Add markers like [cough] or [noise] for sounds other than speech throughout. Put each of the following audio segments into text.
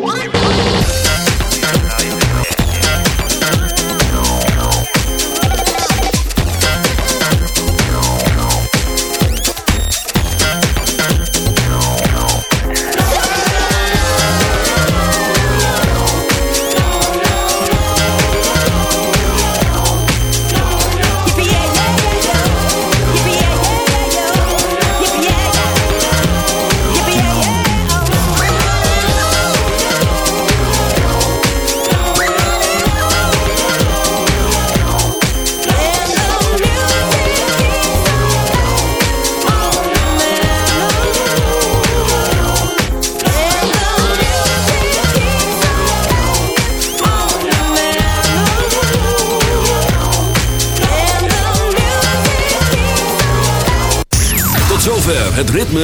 het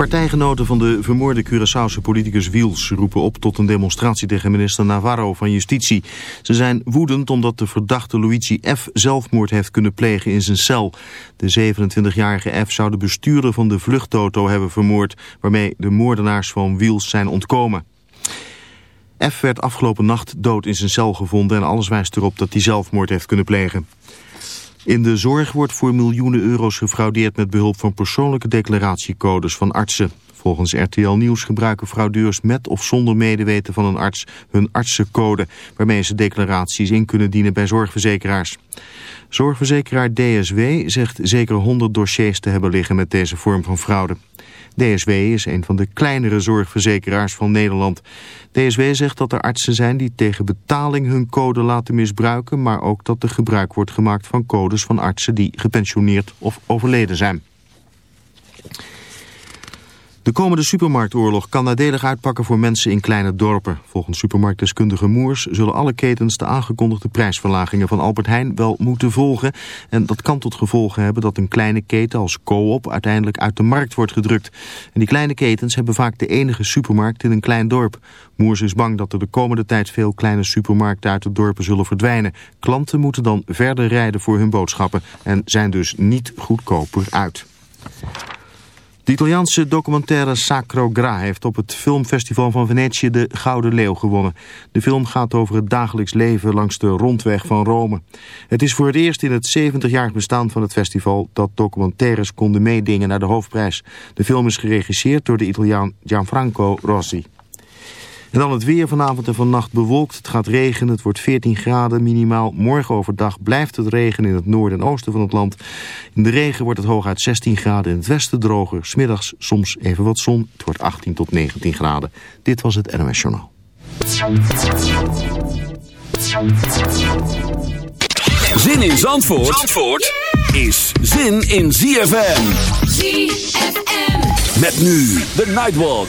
Partijgenoten van de vermoorde Curaçaose politicus Wiels roepen op tot een demonstratie tegen minister Navarro van Justitie. Ze zijn woedend omdat de verdachte Luigi F. zelfmoord heeft kunnen plegen in zijn cel. De 27-jarige F. zou de bestuurder van de vluchtauto hebben vermoord, waarmee de moordenaars van Wiels zijn ontkomen. F. werd afgelopen nacht dood in zijn cel gevonden en alles wijst erop dat hij zelfmoord heeft kunnen plegen. In de zorg wordt voor miljoenen euro's gefraudeerd met behulp van persoonlijke declaratiecodes van artsen. Volgens RTL Nieuws gebruiken fraudeurs met of zonder medeweten van een arts hun artsencode, waarmee ze declaraties in kunnen dienen bij zorgverzekeraars. Zorgverzekeraar DSW zegt zeker 100 dossiers te hebben liggen met deze vorm van fraude. DSW is een van de kleinere zorgverzekeraars van Nederland. DSW zegt dat er artsen zijn die tegen betaling hun code laten misbruiken... maar ook dat er gebruik wordt gemaakt van codes van artsen die gepensioneerd of overleden zijn. De komende supermarktoorlog kan nadelig uitpakken voor mensen in kleine dorpen. Volgens supermarktdeskundige Moers zullen alle ketens de aangekondigde prijsverlagingen van Albert Heijn wel moeten volgen. En dat kan tot gevolg hebben dat een kleine keten als Coop uiteindelijk uit de markt wordt gedrukt. En die kleine ketens hebben vaak de enige supermarkt in een klein dorp. Moers is bang dat er de komende tijd veel kleine supermarkten uit de dorpen zullen verdwijnen. Klanten moeten dan verder rijden voor hun boodschappen en zijn dus niet goedkoper uit. De Italiaanse documentaire Sacro Gra heeft op het filmfestival van Venetië de Gouden Leeuw gewonnen. De film gaat over het dagelijks leven langs de rondweg van Rome. Het is voor het eerst in het 70-jarig bestaan van het festival dat documentaires konden meedingen naar de hoofdprijs. De film is geregisseerd door de Italiaan Gianfranco Rossi. En dan het weer vanavond en vannacht bewolkt. Het gaat regenen, het wordt 14 graden minimaal. Morgen overdag blijft het regen in het noorden en oosten van het land. In de regen wordt het hooguit 16 graden in het westen droger. Smiddags soms even wat zon. Het wordt 18 tot 19 graden. Dit was het NOS Journaal. Zin in Zandvoort, Zandvoort is zin in ZFM. ZFM. Met nu de Nightwalk.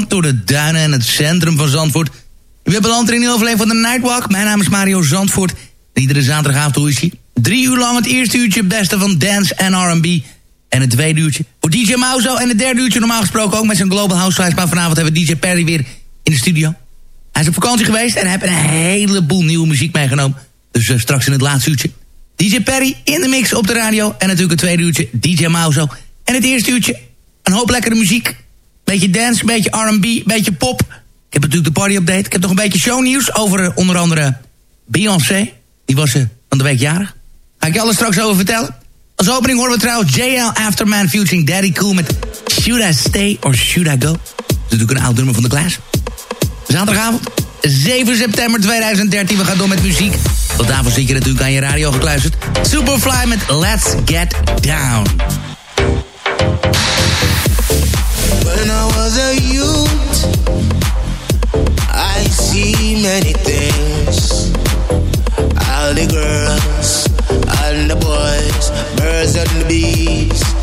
Door de duinen en het centrum van Zandvoort. U bent beland in nieuwe aflevering van de Nightwalk. Mijn naam is Mario Zandvoort. iedere zaterdagavond hoe is hij? Drie uur lang het eerste uurtje beste van dance en R&B. En het tweede uurtje voor DJ Mauzo. En het derde uurtje normaal gesproken ook met zijn Global Housewives. Maar vanavond hebben we DJ Perry weer in de studio. Hij is op vakantie geweest en heeft een heleboel nieuwe muziek meegenomen. Dus uh, straks in het laatste uurtje. DJ Perry in de mix op de radio. En natuurlijk het tweede uurtje DJ Mauzo. En het eerste uurtje een hoop lekkere muziek. Beetje dance, beetje R&B, beetje pop. Ik heb natuurlijk de party update. Ik heb nog een beetje shownieuws over uh, onder andere Beyoncé. Die was uh, van de week jarig. Ga ik je alles straks over vertellen. Als opening horen we trouwens JL Afterman featuring Daddy Cool met Should I Stay or Should I Go? Dat is natuurlijk een oud nummer van de Klaas. Zaterdagavond, 7 september 2013. We gaan door met muziek. Tot daarvoor zit je natuurlijk aan je radio gekluisterd. Superfly met Let's Get Down. When I was a youth, I see many things. All the girls and the boys, birds and the bees.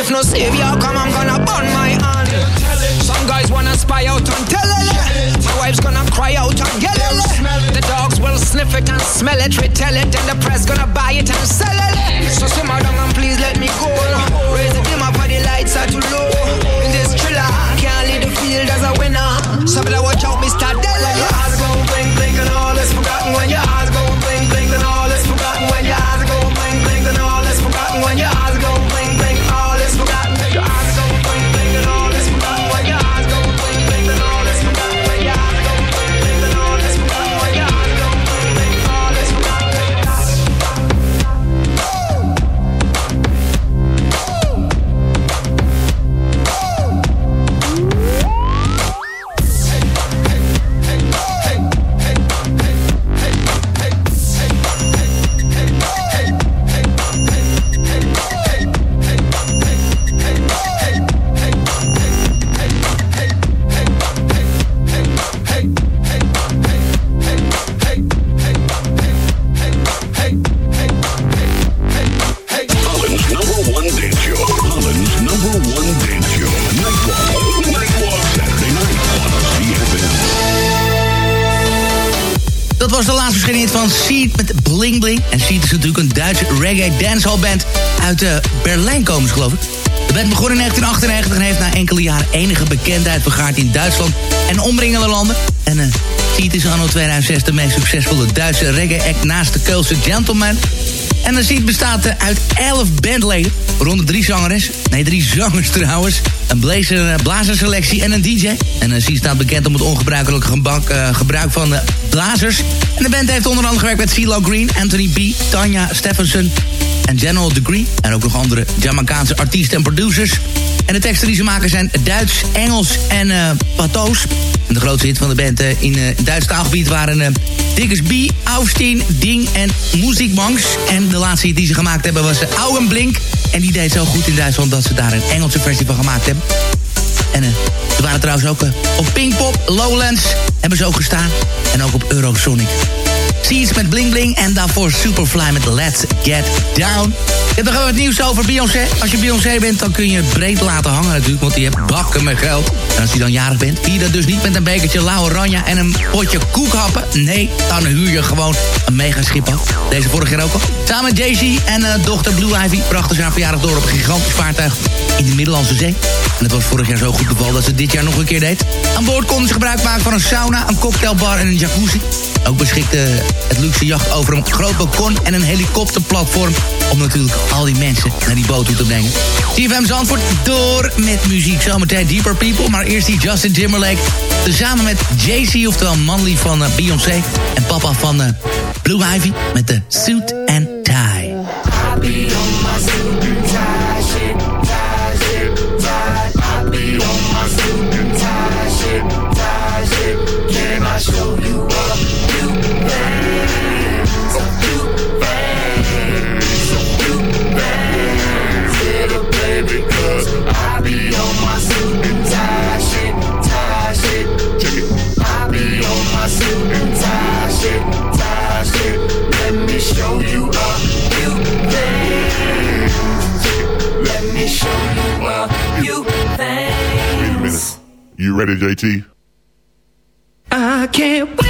If no savior come, I'm gonna burn my hand. Some guys wanna spy out on telele. My wife's gonna cry out on yelele. The dogs will sniff it and smell it, retell it, and the press gonna buy it and sell it. So simmer down and please let me go. Raise the dim up for the lights are too low. In this thriller, can't lead the field as a winner. So better watch out, Mr. Your eyes go blink, and all is forgotten when your Bling Bling. En Seed is natuurlijk een Duitse reggae dancehall band uit uh, Berlijn komen geloof ik. De band begon in 1998 en heeft na enkele jaren enige bekendheid vergaard in Duitsland en omringende landen. En uh, Seed is anno 2006 de meest succesvolle Duitse reggae-act naast de Keulse Gentleman. En de Seed bestaat uh, uit 11 bandleden, waaronder drie zangeres, nee drie [laughs] zangers trouwens, een blazer, blazerselectie en een DJ. En Seed staat bekend om het ongebruikelijke gebruik van de blazers. De band heeft onder andere gewerkt met CeeLo Green, Anthony B, Tanya Stephenson en General Degree. En ook nog andere Jamaicaanse artiesten en producers. En de teksten die ze maken zijn Duits, Engels en uh. En de grootste hit van de band uh, in uh, Duits taalgebied waren uh, B, Austin, Ding en Muziekbanks. En de laatste hit die ze gemaakt hebben was Augenblink. En die deed zo goed in Duitsland dat ze daar een Engelse versie van gemaakt hebben. En uh, ze waren trouwens ook uh, op Pinkpop, Lowlands hebben ze ook gestaan. En ook op Eurosonic. Seeds met Bling Bling en daarvoor Superfly met Let's Get Down. Je hebt nog wel wat nieuws over Beyoncé. Als je Beyoncé bent, dan kun je het breed laten hangen natuurlijk, want die hebt bakken met geld. En als je dan jarig bent, vier dat dus niet met een bekertje lauwe oranje en een potje koekhappen. Nee, dan huur je gewoon een mega schip af. Deze vorig jaar ook al. Samen Jay-Z en uh, dochter Blue Ivy brachten ze haar verjaardag door op een gigantisch vaartuig in de Middellandse Zee. En het was vorig jaar zo goed bevallen dat ze dit jaar nog een keer deed. Aan boord konden ze gebruik maken van een sauna, een cocktailbar en een jacuzzi. Ook beschikte het luxe jacht over een groot balkon en een helikopterplatform... om natuurlijk al die mensen naar die boot toe te brengen. TFM Zandvoort door met muziek. Zometeen Deeper People, maar eerst die Justin Timberlake... samen met Jay-Z, oftewel Manly van uh, Beyoncé... en papa van uh, Blue Ivy met de Suit and You ready, JT? I can't wait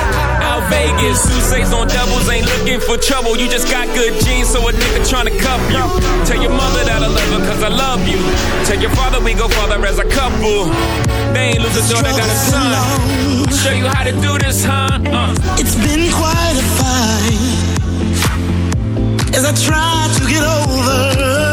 Vegas. Susa's on doubles, ain't looking for trouble. You just got good genes, so a nigga tryna cuff you. Tell your mother that I love her, cause I love you. Tell your father we go farther as a couple. They ain't losing daughter, got a son. Show you how to do this, huh? Uh. It's been quite a fight as I try to get over.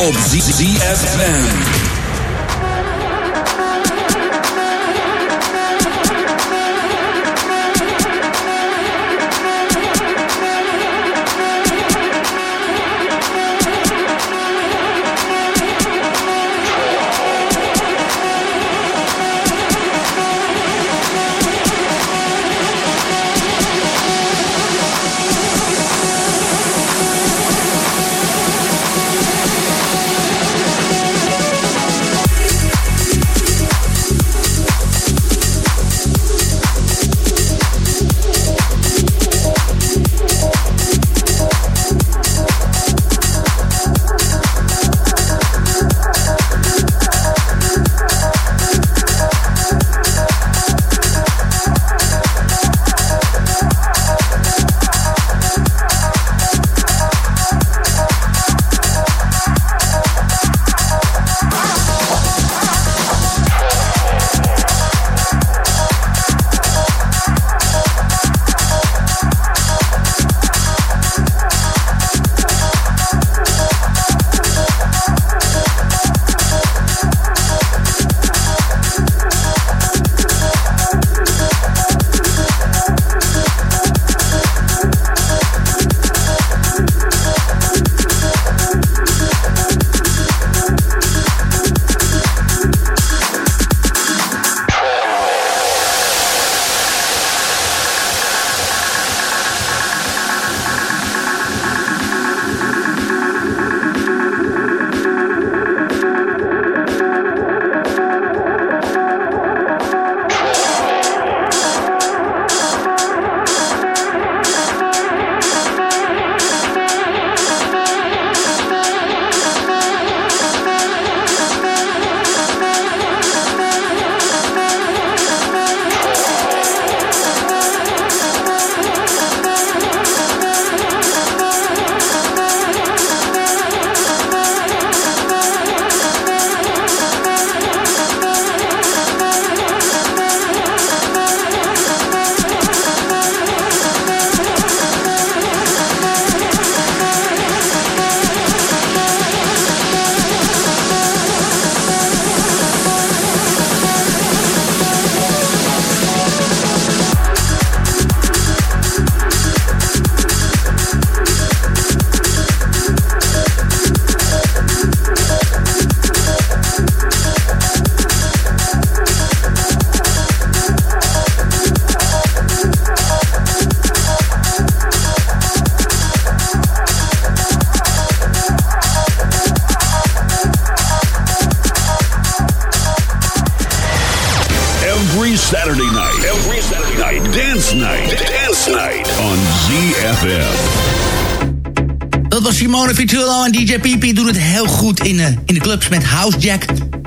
Op ZFM. Vitullo en DJ PP doen het heel goed in, uh, in de clubs met Housejack.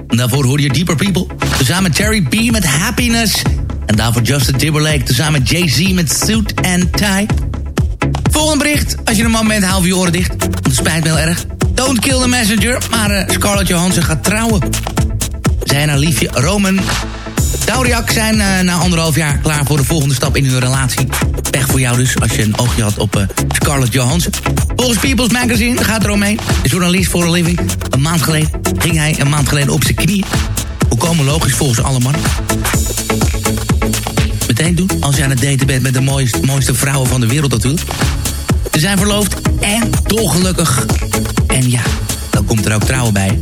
En daarvoor hoor je Deeper People. Tezamen Terry B met Happiness. En daarvoor Justin Timberlake tezamen Jay-Z met Suit and Tie. Volgende bericht, als je een man bent, hou je oren dicht. Het spijt me heel erg. Don't kill the messenger, maar uh, Scarlett Johansson gaat trouwen. Zij en haar liefje Roman Dauriak zijn uh, na anderhalf jaar klaar voor de volgende stap in hun relatie. Pech voor jou dus, als je een oogje had op Scarlett Johansson. Volgens People's Magazine gaat er omheen. Journalist voor een living. Een maand geleden ging hij een maand geleden op zijn knieën. Hoe komen logisch volgens alle mannen. Meteen doen, als je aan het daten bent met de mooiste, mooiste vrouwen van de wereld natuurlijk. Ze zijn verloofd en dolgelukkig. En ja, dan komt er ook trouwen bij.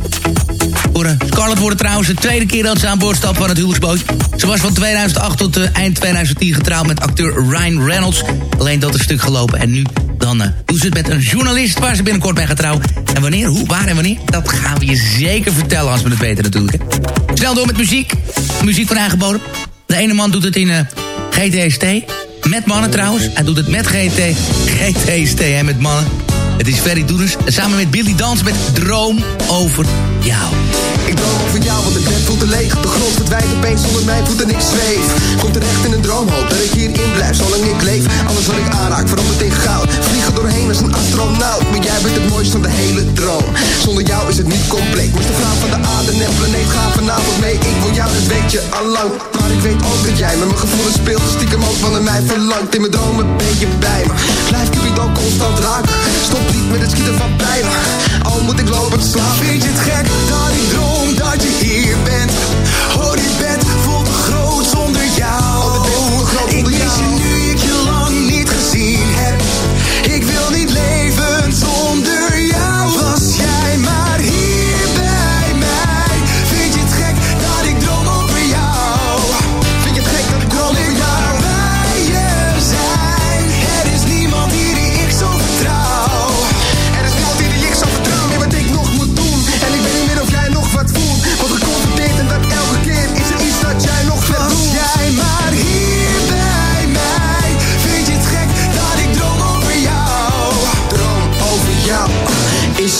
Voor Scarlett wordt trouwens de tweede keer dat ze aan boord stapt van het huwelijksboot. Ze was van 2008 tot uh, eind 2010 getrouwd met acteur Ryan Reynolds. Alleen dat is stuk gelopen. En nu dan uh, doen ze het met een journalist waar ze binnenkort mee gaat trouwen. En wanneer, hoe, waar en wanneer, dat gaan we je zeker vertellen als we het weten natuurlijk. Hè. Snel door met muziek. Muziek van eigen bodem. De ene man doet het in uh, GTST. Met mannen trouwens. Hij doet het met GT, GTST en met mannen. Het is Ferry Doeners samen met Billy Dans met Droom over jou. Ik droom over jou, want het bed voelt te leeg. De grond verdwijnt opeens zonder mijn voeten, ik zweef. Kom terecht in een droomhoop, dat ik hierin blijf, zolang ik leef. Alles wat ik aanraak, verandert in goud. Vliegen doorheen als een astronaut, maar jij bent het mooiste van de hele droom. Zonder jou is het niet compleet. Moest de vraag van de aarde en planeet ga vanavond mee. Ik wil jou, dat weet je al lang. Maar ik weet ook dat jij met mijn gevoelens speelt. Stiekem ook van mij verlangt. In mijn dromen ben je bij me. Blijf Cupido constant raken. Stop niet met het schieten van pijlen. Al moet ik lopen te slapen. Vind je het gek dat ik droom dat je hier bent?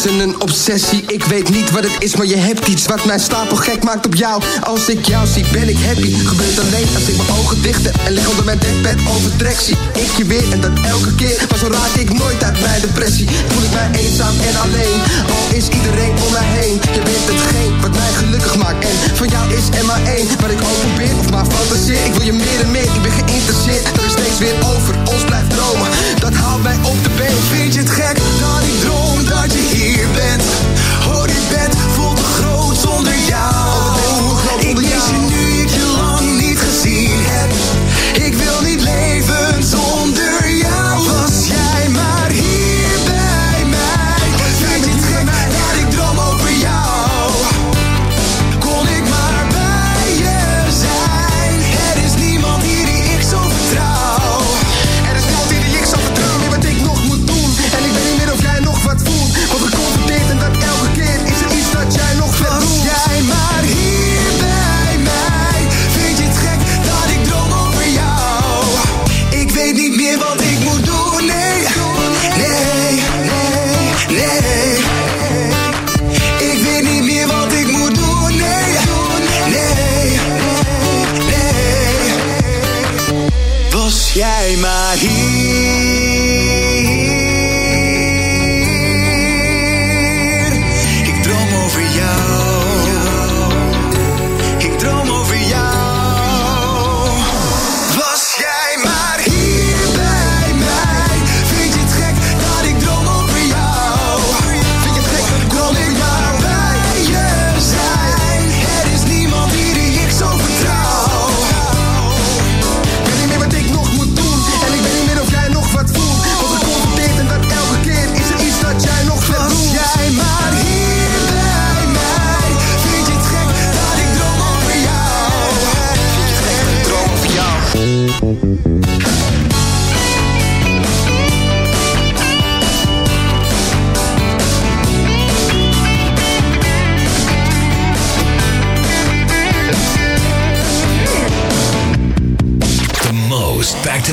Is er een obsessie? Ik weet niet wat het is, maar je hebt iets wat mij stapel gek maakt op jou. Als ik jou zie, ben ik happy. Gebeurt alleen als ik mijn ogen dicht heb en lig onder mijn dekbed overtrek zie. Ik je weer en dat elke keer, maar zo raak ik nooit uit mijn depressie. Voel ik mij eenzaam en alleen, al is iedereen om mij heen. Je bent hetgeen wat mij gelukkig maakt en van jou is er maar één. Wat ik ook probeer of maar fantaseer, ik wil je meer en meer. Ik ben geïnteresseerd dat ik steeds weer over ons blijf dromen. Dat haalt mij op de been. Vind je het gek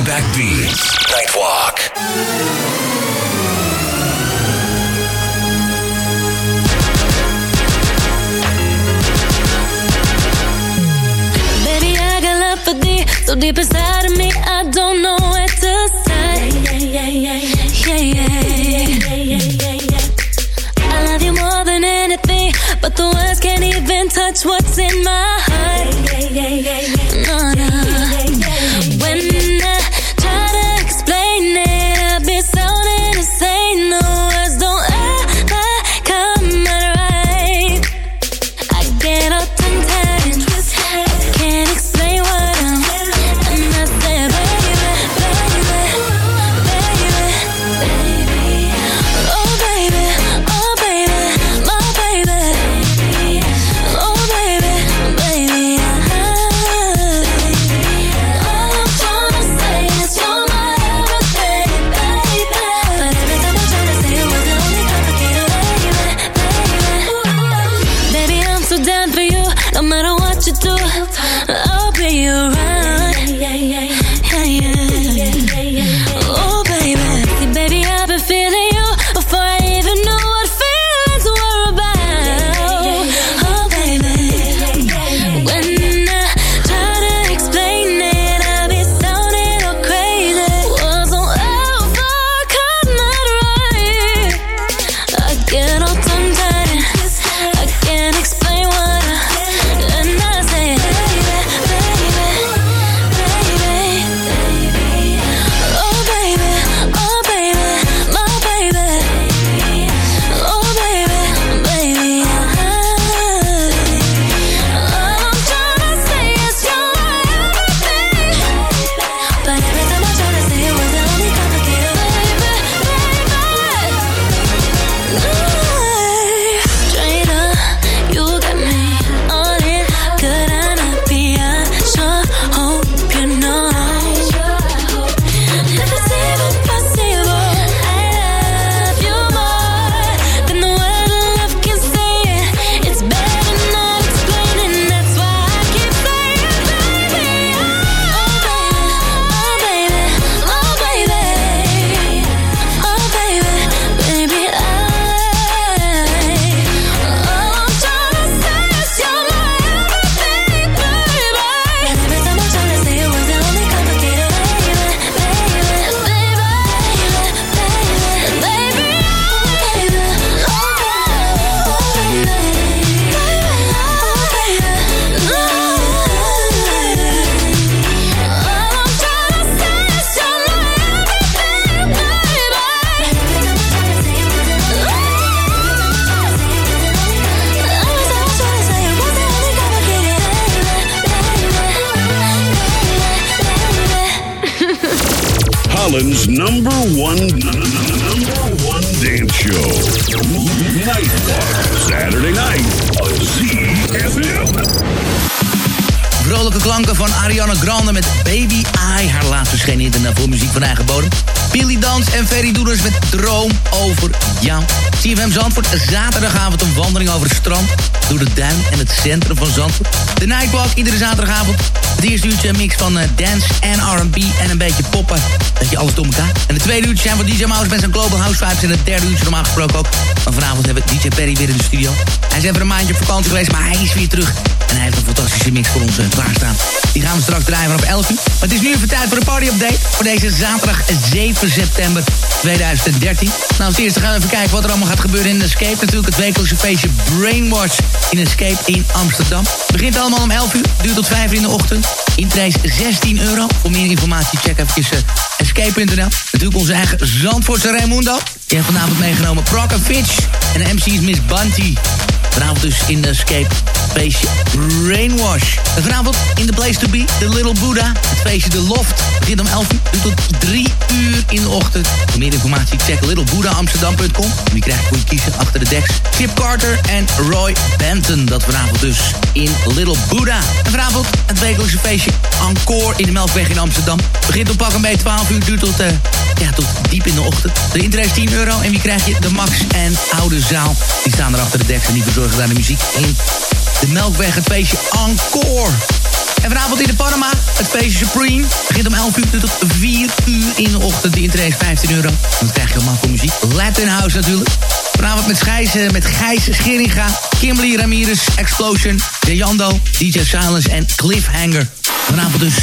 Outback Beats. Nightwalk. So deep inside Dans en Ferry Doeders met Droom over jou. CFM Zandvoort, zaterdagavond een wandeling over het strand... door de duin en het centrum van Zandvoort. De Nightwalk, iedere zaterdagavond. Het eerste uurtje een mix van eh, dance en R&B en een beetje poppen. Dat je alles door elkaar. En de tweede uurtje zijn van DJ Mouse met zijn Global House Vibes... en het derde uurtje normaal gesproken ook. Maar vanavond hebben we DJ Perry weer in de studio. Hij is even een maandje op vakantie geweest, maar hij is weer terug. En hij heeft een fantastische mix voor ons klaarstaan. Die gaan we straks draaien vanaf 11 uur. Maar het is nu even tijd voor een party-update. Voor deze zaterdag 7 september 2013. Nou, als eerste gaan we even kijken wat er allemaal gaat gebeuren in Escape. Natuurlijk het wekelijkse feestje Brainwash in Escape in Amsterdam. Begint allemaal om 11 uur, duurt tot 5 uur in de ochtend. Intrace 16 euro. Voor meer informatie check even uh, escape.nl. Natuurlijk onze eigen Zandvoortse Raimundo. Die heeft vanavond meegenomen Proc Fitch. En de MC is Miss Bunty. Vanavond dus in de Escape feestje Brainwash. En vanavond in de Place to Be, The Little Buddha. Het feestje The Loft begint om 11 uur tot 3 uur in de ochtend. Voor meer informatie check littlebuddhaamsterdam.com. En die krijg je voor je kiezen achter de deks. Chip Carter en Roy Benton. Dat vanavond dus in Little Buddha. En vanavond het wekelijkse feestje Encore in de Melkweg in Amsterdam. Begint om pak een beetje 12 uur, duurt tot, uh, ja, tot diep in de ochtend. De intree is 10 euro en wie krijg je? De Max en Oude Zaal. Die staan er achter de deks en die verzorgen daar de muziek in. De Melkweg, het feestje Encore. En vanavond in de Panama, het feestje Supreme. Begint om 11 uur tot 4 uur in de ochtend. De intree is 15 euro. Dan krijg je allemaal voor muziek. Latin House natuurlijk. Vanavond met, Gijs, met Gijs Scheringa, Kimberly Ramirez, Explosion, Jando, DJ Silence en Cliffhanger. Vanavond dus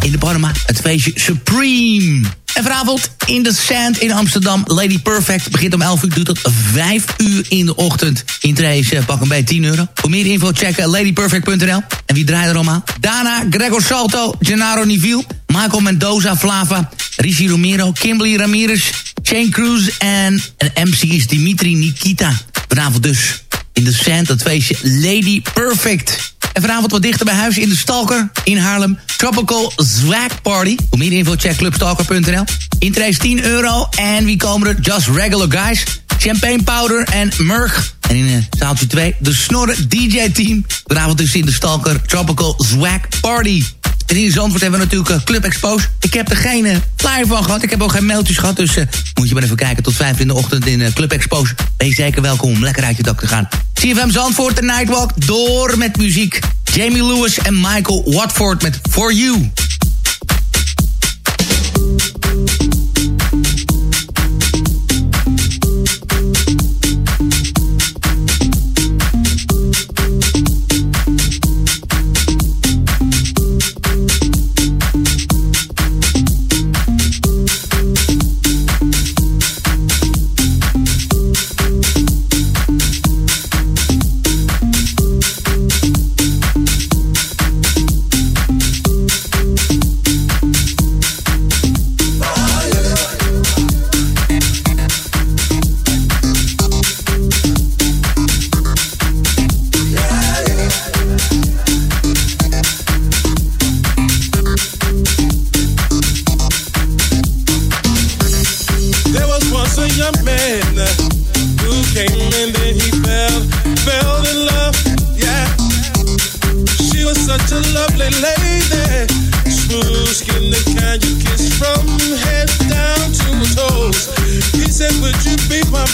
in de Panama, het feestje Supreme. En vanavond in de Sand in Amsterdam. Lady Perfect begint om 11 uur, doet tot 5 uur in de ochtend. Intree is pak een bij 10 euro. Voor meer info checken ladyperfect.nl. En wie draait er allemaal? Dana, Gregor Salto, Gennaro Nivil, Michael Mendoza, Flava, Rishi Romero, Kimberly Ramirez, Shane Cruz en een MC is Dimitri Nikita. Vanavond dus in de Sand, het feestje Lady Perfect. En vanavond wat dichter bij huis in de Stalker in Haarlem. Tropical Zwag Party. Voor meer info check clubstalker.nl. Intree is 10 euro. En wie komen er? Just Regular Guys. Champagne Powder en Murg. En in uh, zaaltje 2 de Snorre DJ Team. Vanavond dus in de Stalker Tropical Zwag Party. En in Zandvoort hebben we natuurlijk uh, Club Expose. Ik heb er geen flyer van gehad. Ik heb ook geen mailtjes gehad. Dus uh, moet je maar even kijken tot 5 in de ochtend in Club Expose. Ben je zeker welkom om lekker uit je dak te gaan. CFM Zandvoort, de Nightwalk. Door met muziek. Jamie Lewis en Michael Watford met For You.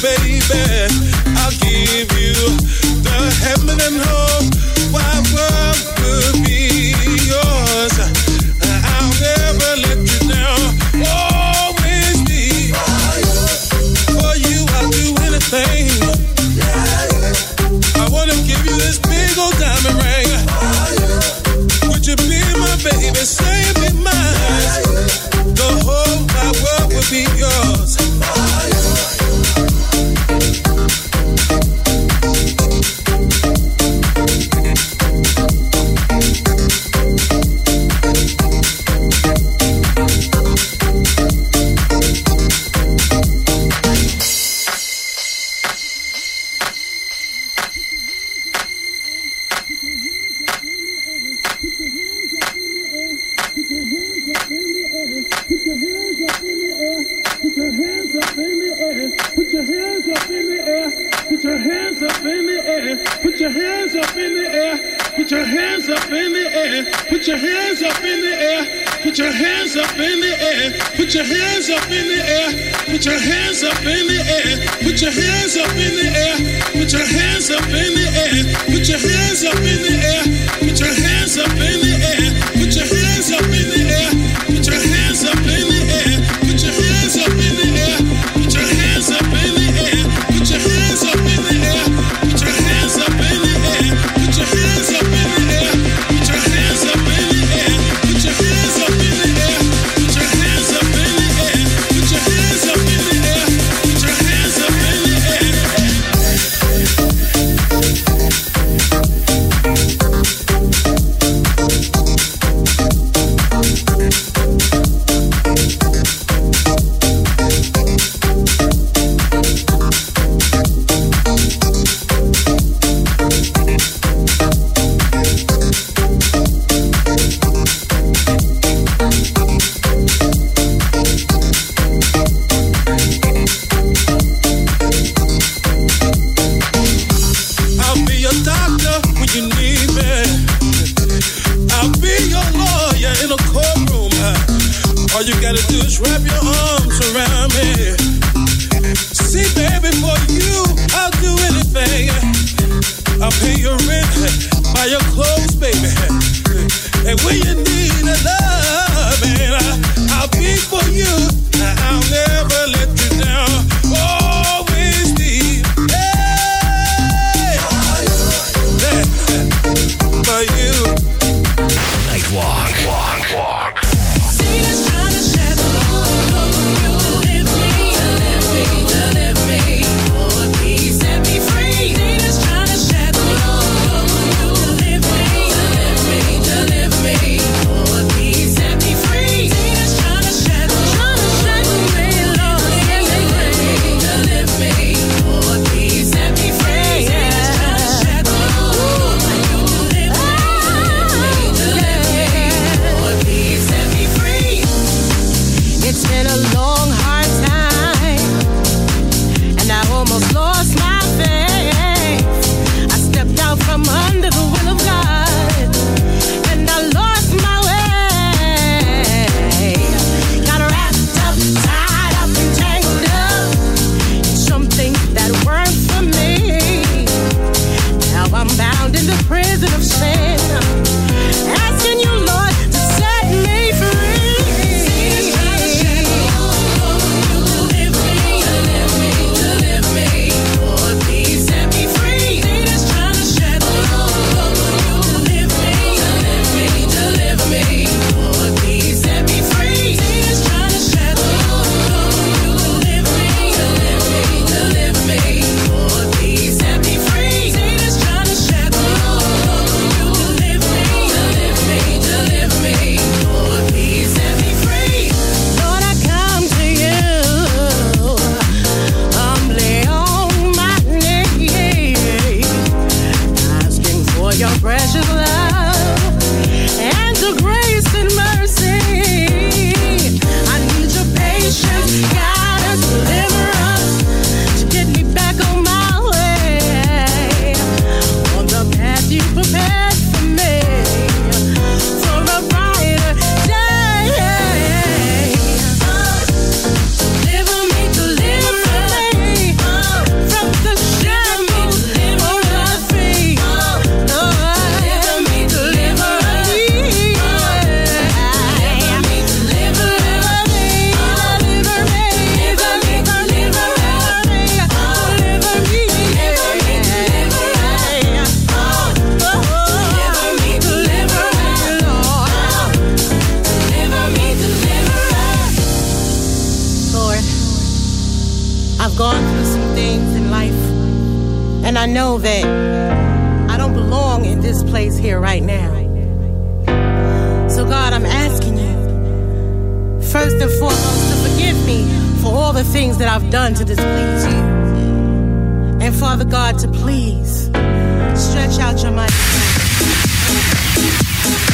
baby. I'll give you the heaven and home. right now. So, God, I'm asking you, first and foremost, to forgive me for all the things that I've done to displease you. And, Father God, to please stretch out your mighty hand.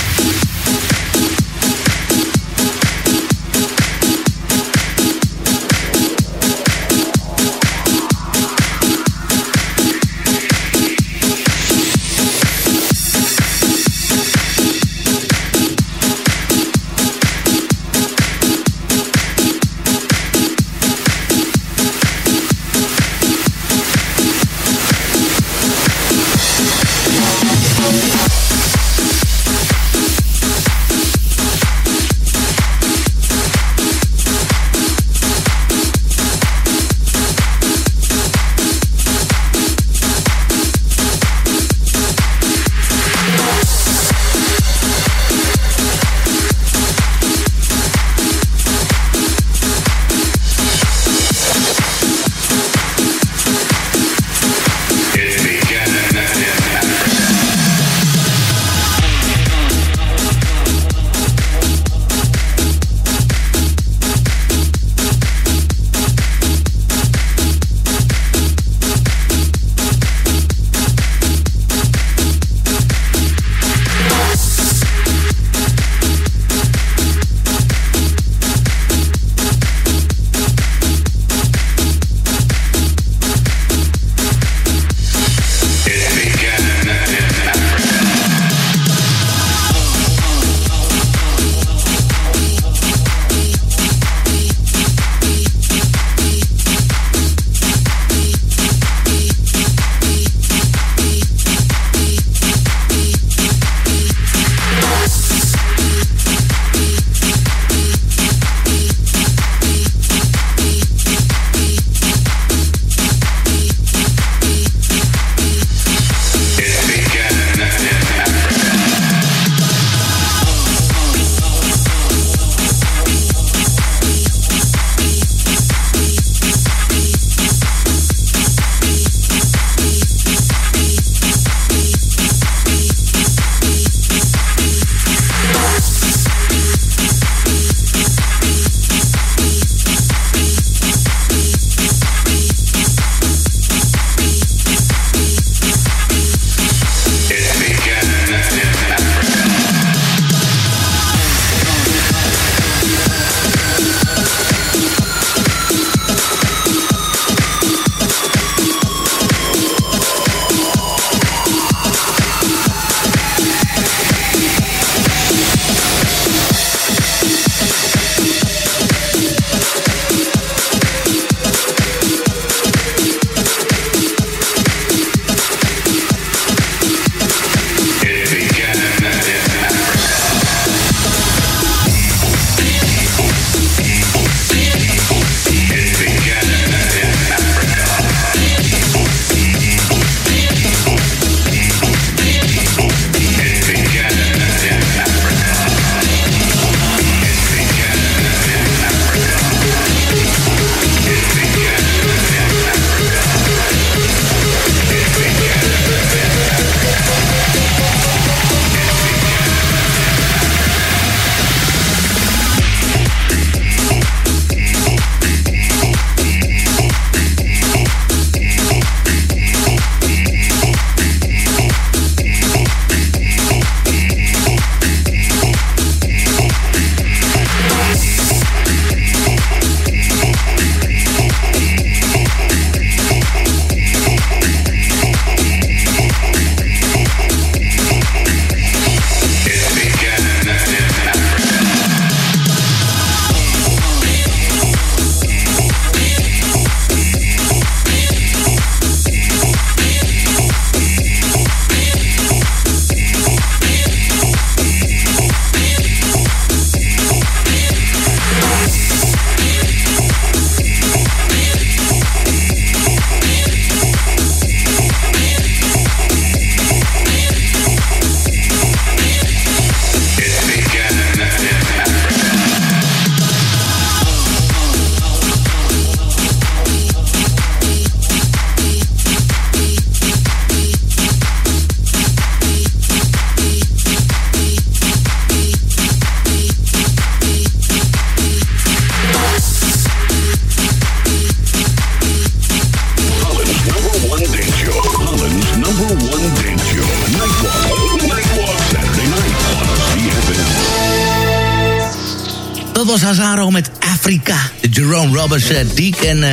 Robbins, uh, Deek en uh,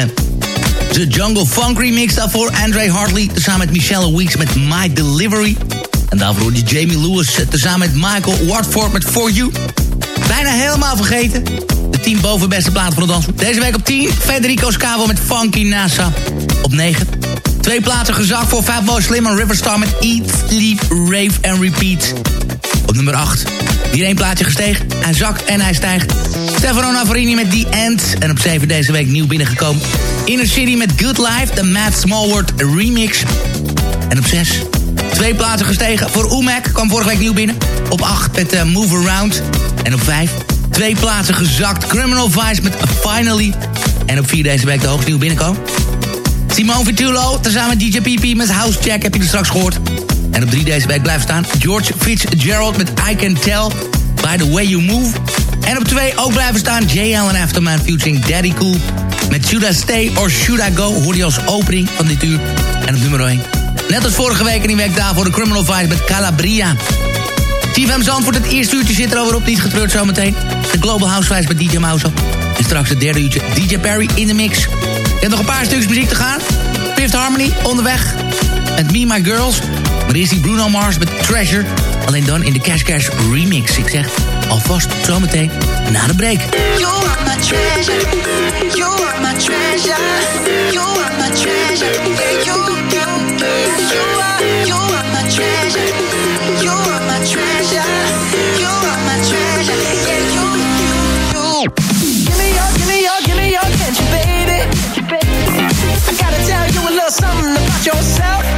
de Jungle Funk remix. Daarvoor Andre Hartley, tezamen met Michelle Weeks met My Delivery. En daarvoor je Jamie Lewis, tezamen met Michael Watford met For You. Bijna helemaal vergeten. De 10 bovenbeste platen van de dans. Deze week op 10, Federico Scavo met Funky NASA. Op 9, twee plaatsen gezakt voor Fatboy Slim en Riverstar met Eat, Sleep, Rave and Repeat. Op nummer 8, hier één plaatje gestegen. Hij zakt en hij stijgt. Stefano Navarini met The End. En op 7 deze week nieuw binnengekomen. Inner City met Good Life, de Matt Smallwood remix. En op 6, twee plaatsen gestegen voor Umek. Kwam vorige week nieuw binnen. Op 8 met uh, Move Around. En op 5, twee plaatsen gezakt. Criminal Vice met Finally. En op 4 deze week de hoogst nieuw binnenkomen. Simone Vitulo, tezamen met DJ PP met House Check, heb je er straks gehoord. En op 3 deze week blijft staan George Fitzgerald met I Can Tell By The Way You Move. En op 2 ook blijven staan JL en Afterman featuring Daddy Cool met Should I Stay or Should I Go, hoor je als opening van dit uur. En op nummer 1, net als vorige week en die week daarvoor de Criminal Vice met Calabria. TVM Zandvoort, het eerste uurtje zit er over op, niet getreurd zometeen. De Global House Vice met DJ Mouse. En straks het derde uurtje DJ Perry in de mix. Je hebt nog een paar stukjes muziek te gaan. Fifth Harmony, onderweg. Met Me My Girls. Maar is die Bruno Mars met Treasure. Alleen dan in de Cash Cash remix. Ik zeg alvast zometeen na de break. You are my treasure. You are my treasure. You are my treasure. You, you, you, are, you are my treasure. You are my treasure. You are my treasure. Yeah, you, you. Give me your, give me your, give me your attention, baby. I gotta tell you a little something about yourself.